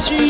street.